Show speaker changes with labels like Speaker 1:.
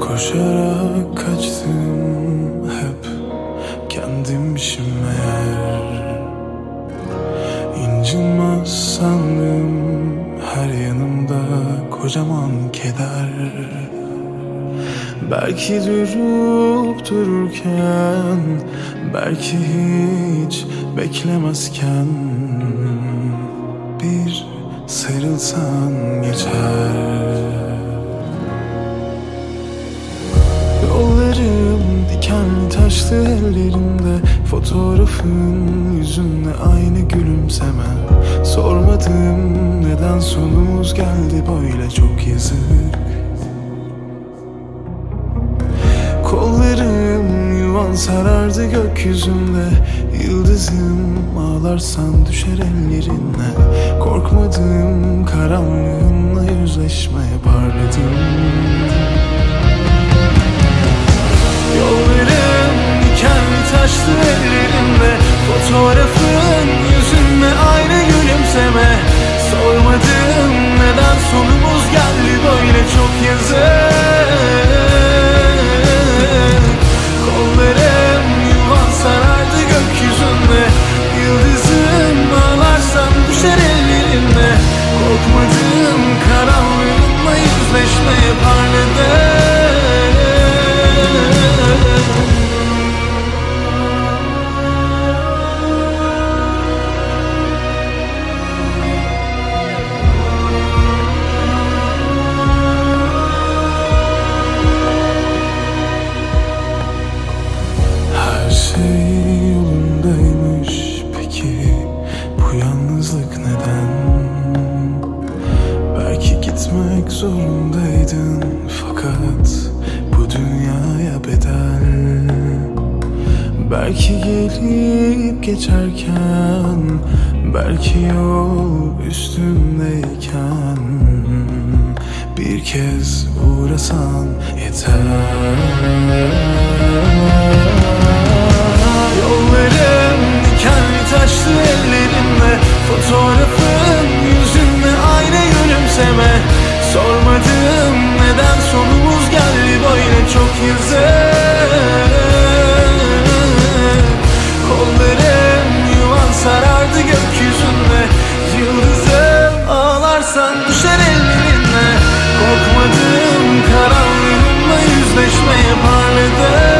Speaker 1: Koşarak kaçtım Belki durup dururken Belki hiç beklemezken Bir sarılsan geçer. Yollarım dikenli taşlı ellerimde Fotoğrafın yüzünle aynı gülümseme Sormadım neden sonumuz geldi böyle çok yazık Kollarım yuvan sarardı gökyüzünde. Yıldızım ağlarsan düşer ellerine. Korkmadım karanlığınla yüzleşmeye parladım Yollarım dikenli taşlı ellerimde Fotoğrafın yüzünde aynı gülümseme. Sormadım neden sonumuz geldi böyle çok yazık gitmek zorundaydın fakat bu dünyaya bedel. Belki gelip geçerken Belki yol üstündeyken Bir kez uğrasan yeter Bakarsan düşer ellerine. Korkmadığım karanlığımla yüzleşmeye parleder